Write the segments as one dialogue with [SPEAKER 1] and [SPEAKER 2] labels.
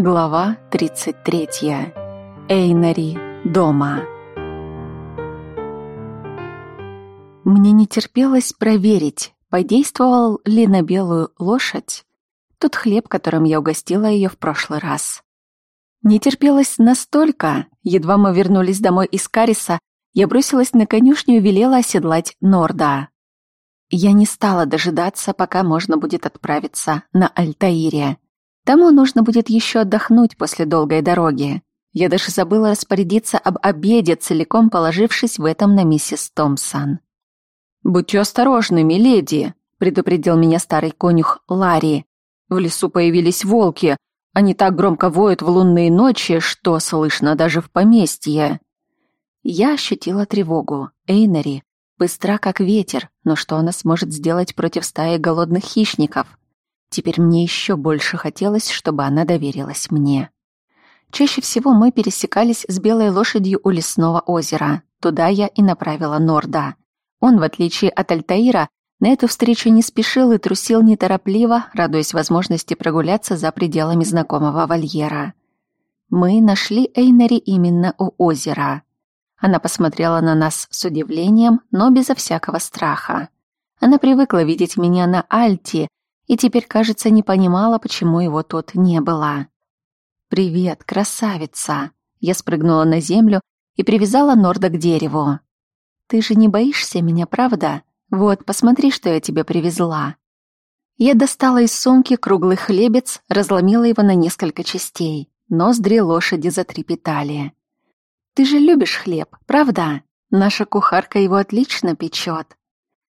[SPEAKER 1] Глава 33. Эйнари дома. Мне не терпелось проверить, подействовал ли на белую лошадь тот хлеб, которым я угостила ее в прошлый раз. Не терпелось настолько, едва мы вернулись домой из Кариса, я бросилась на конюшню и велела оседлать Норда. Я не стала дожидаться, пока можно будет отправиться на Альтаире. Тому нужно будет еще отдохнуть после долгой дороги. Я даже забыла распорядиться об обеде, целиком положившись в этом на миссис Томпсон. «Будьте осторожны, миледи», — предупредил меня старый конюх Ларри. «В лесу появились волки. Они так громко воют в лунные ночи, что слышно даже в поместье». Я ощутила тревогу. Эйнери быстра, как ветер, но что она сможет сделать против стаи голодных хищников? Теперь мне еще больше хотелось, чтобы она доверилась мне. Чаще всего мы пересекались с белой лошадью у лесного озера. Туда я и направила Норда. Он, в отличие от Альтаира, на эту встречу не спешил и трусил неторопливо, радуясь возможности прогуляться за пределами знакомого вольера. Мы нашли Эйнари именно у озера. Она посмотрела на нас с удивлением, но безо всякого страха. Она привыкла видеть меня на Альте и теперь, кажется, не понимала, почему его тут не было. «Привет, красавица!» Я спрыгнула на землю и привязала Норда к дереву. «Ты же не боишься меня, правда? Вот, посмотри, что я тебе привезла». Я достала из сумки круглый хлебец, разломила его на несколько частей. Ноздри лошади затрепетали. «Ты же любишь хлеб, правда? Наша кухарка его отлично печет.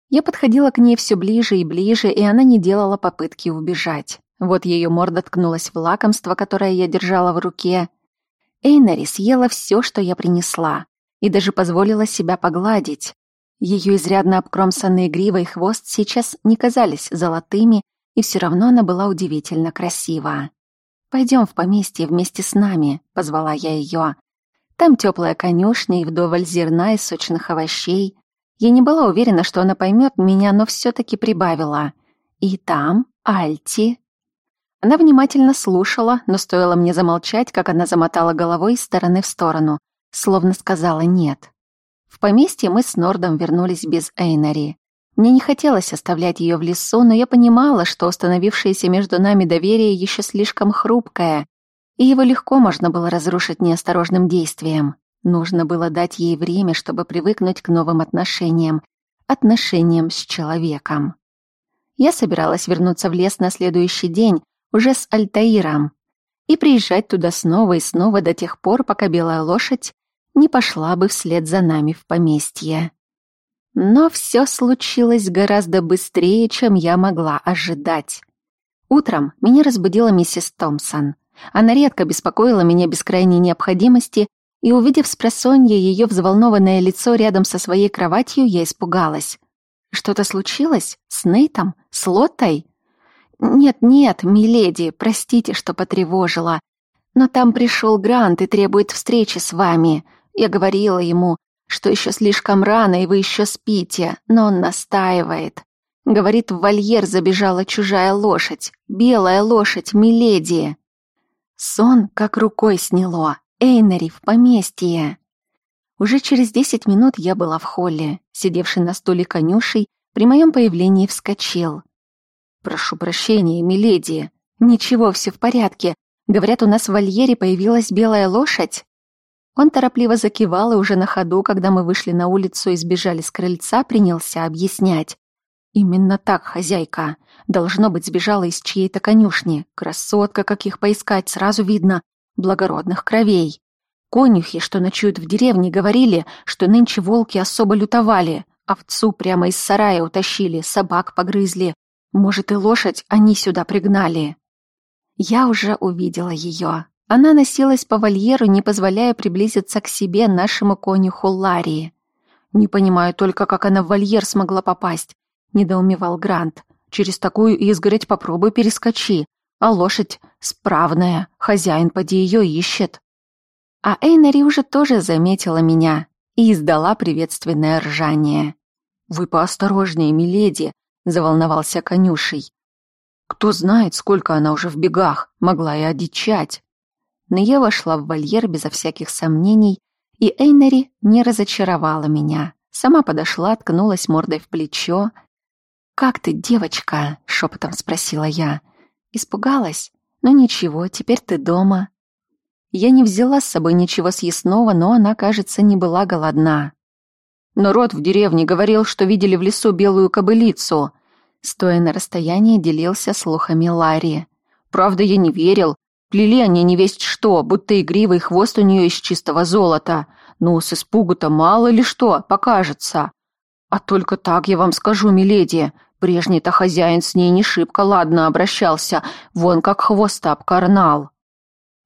[SPEAKER 1] Я подходила к ней все ближе и ближе, и она не делала попытки убежать. Вот ее морда ткнулась в лакомство, которое я держала в руке. Эйнари съела все, что я принесла, и даже позволила себя погладить. Ее изрядно обкромсанные грива и хвост сейчас не казались золотыми, и все равно она была удивительно красива. «Пойдем в поместье вместе с нами», — позвала я ее. «Там теплая конюшня и вдоволь зерна и сочных овощей. Я не была уверена, что она поймет меня, но все-таки прибавила. И там Альти. Она внимательно слушала, но стоило мне замолчать, как она замотала головой из стороны в сторону, словно сказала «нет». В поместье мы с Нордом вернулись без Эйнари. Мне не хотелось оставлять ее в лесу, но я понимала, что установившееся между нами доверие еще слишком хрупкое, и его легко можно было разрушить неосторожным действием. Нужно было дать ей время, чтобы привыкнуть к новым отношениям, отношениям с человеком. Я собиралась вернуться в лес на следующий день, уже с Альтаиром, и приезжать туда снова и снова до тех пор, пока белая лошадь не пошла бы вслед за нами в поместье. Но все случилось гораздо быстрее, чем я могла ожидать. Утром меня разбудила миссис Томпсон. Она редко беспокоила меня без крайней необходимости, и, увидев с просонья ее взволнованное лицо рядом со своей кроватью, я испугалась. «Что-то случилось? С Нейтом? С Лоттой?» «Нет-нет, миледи, простите, что потревожила. Но там пришел Грант и требует встречи с вами. Я говорила ему, что еще слишком рано и вы еще спите, но он настаивает. Говорит, в вольер забежала чужая лошадь, белая лошадь, миледи». Сон как рукой сняло. Эйнери в поместье. Уже через десять минут я была в холле. Сидевший на стуле конюшей при моем появлении вскочил. «Прошу прощения, миледи. Ничего, все в порядке. Говорят, у нас в вольере появилась белая лошадь». Он торопливо закивал и уже на ходу, когда мы вышли на улицу и сбежали с крыльца, принялся объяснять. «Именно так, хозяйка. Должно быть, сбежала из чьей-то конюшни. Красотка, каких поискать, сразу видно благородных кровей. Конюхи, что ночуют в деревне, говорили, что нынче волки особо лютовали. Овцу прямо из сарая утащили, собак погрызли. Может, и лошадь они сюда пригнали. Я уже увидела ее. Она носилась по вольеру, не позволяя приблизиться к себе нашему конюху Ларии. «Не понимаю только, как она в вольер смогла попасть», — недоумевал Грант. «Через такую изгородь попробуй перескочи а лошадь справная, хозяин поди ее ищет. А Эйнари уже тоже заметила меня и издала приветственное ржание. «Вы поосторожнее, миледи», — заволновался конюшей. «Кто знает, сколько она уже в бегах, могла и одичать». но я вошла в вольер безо всяких сомнений, и Эйнери не разочаровала меня. Сама подошла, ткнулась мордой в плечо. «Как ты, девочка?» — шепотом спросила я. Испугалась? Ну ничего, теперь ты дома. Я не взяла с собой ничего съестного, но она, кажется, не была голодна. Но род в деревне говорил, что видели в лесу белую кобылицу. Стоя на расстоянии, делился слухами Ларри. Правда, я не верил. Плели они не весть что, будто игривый хвост у нее из чистого золота. Ну, с испугу-то мало ли что, покажется. А только так я вам скажу, миледи, прежний-то хозяин с ней не шибко ладно обращался, вон как хвост обкарнал.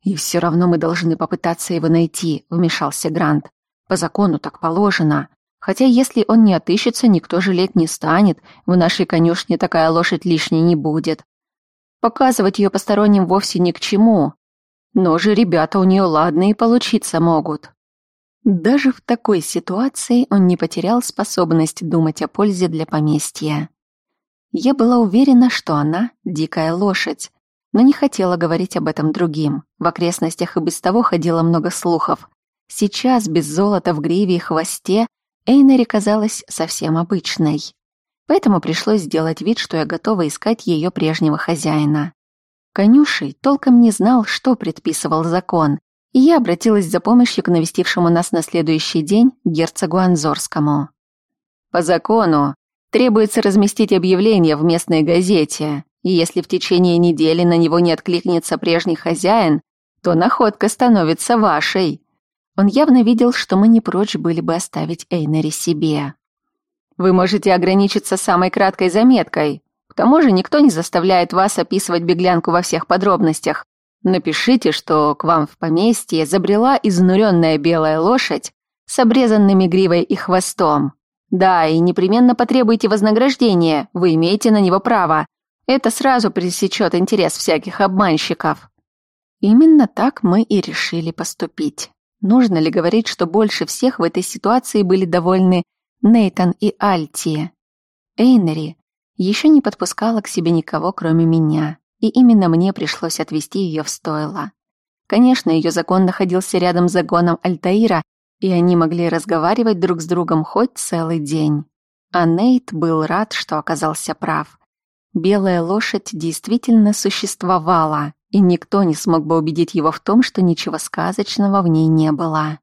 [SPEAKER 1] И все равно мы должны попытаться его найти, вмешался Грант. По закону так положено. Хотя если он не отыщется, никто жалеть не станет, в нашей конюшне такая лошадь лишней не будет. Показывать ее посторонним вовсе ни к чему. Но же ребята у нее ладные получиться могут. Даже в такой ситуации он не потерял способность думать о пользе для поместья. Я была уверена, что она — дикая лошадь, но не хотела говорить об этом другим. В окрестностях и без того ходило много слухов. Сейчас, без золота в гриве и хвосте, Эйнери казалась совсем обычной. Поэтому пришлось сделать вид, что я готова искать ее прежнего хозяина. Конюшей толком не знал, что предписывал закон, и я обратилась за помощью к навестившему нас на следующий день герцогу Анзорскому. По закону требуется разместить объявление в местной газете, и если в течение недели на него не откликнется прежний хозяин, то находка становится вашей. Он явно видел, что мы не прочь были бы оставить Эйнери себе. Вы можете ограничиться самой краткой заметкой. К тому же никто не заставляет вас описывать беглянку во всех подробностях. Напишите, что к вам в поместье забрела изнуренная белая лошадь с обрезанными гривой и хвостом. Да, и непременно потребуйте вознаграждения, вы имеете на него право. Это сразу пресечет интерес всяких обманщиков. Именно так мы и решили поступить. Нужно ли говорить, что больше всех в этой ситуации были довольны Нейтан и Альти. Эйнери еще не подпускала к себе никого, кроме меня, и именно мне пришлось отвезти ее в стойло. Конечно, ее закон находился рядом с загоном Альтаира, и они могли разговаривать друг с другом хоть целый день. А Нейт был рад, что оказался прав. Белая лошадь действительно существовала, и никто не смог бы убедить его в том, что ничего сказочного в ней не было.